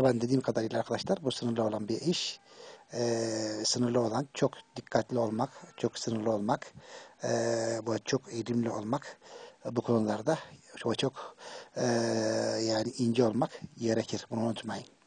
Tabii dediğim kadarıyla arkadaşlar bu sınırlı olan bir iş. Ee, sınırlı olan çok dikkatli olmak, çok sınırlı olmak, ee, bu çok eğilimli olmak ee, bu konularda çok çok ee, yani ince olmak gerekir. Bunu unutmayın.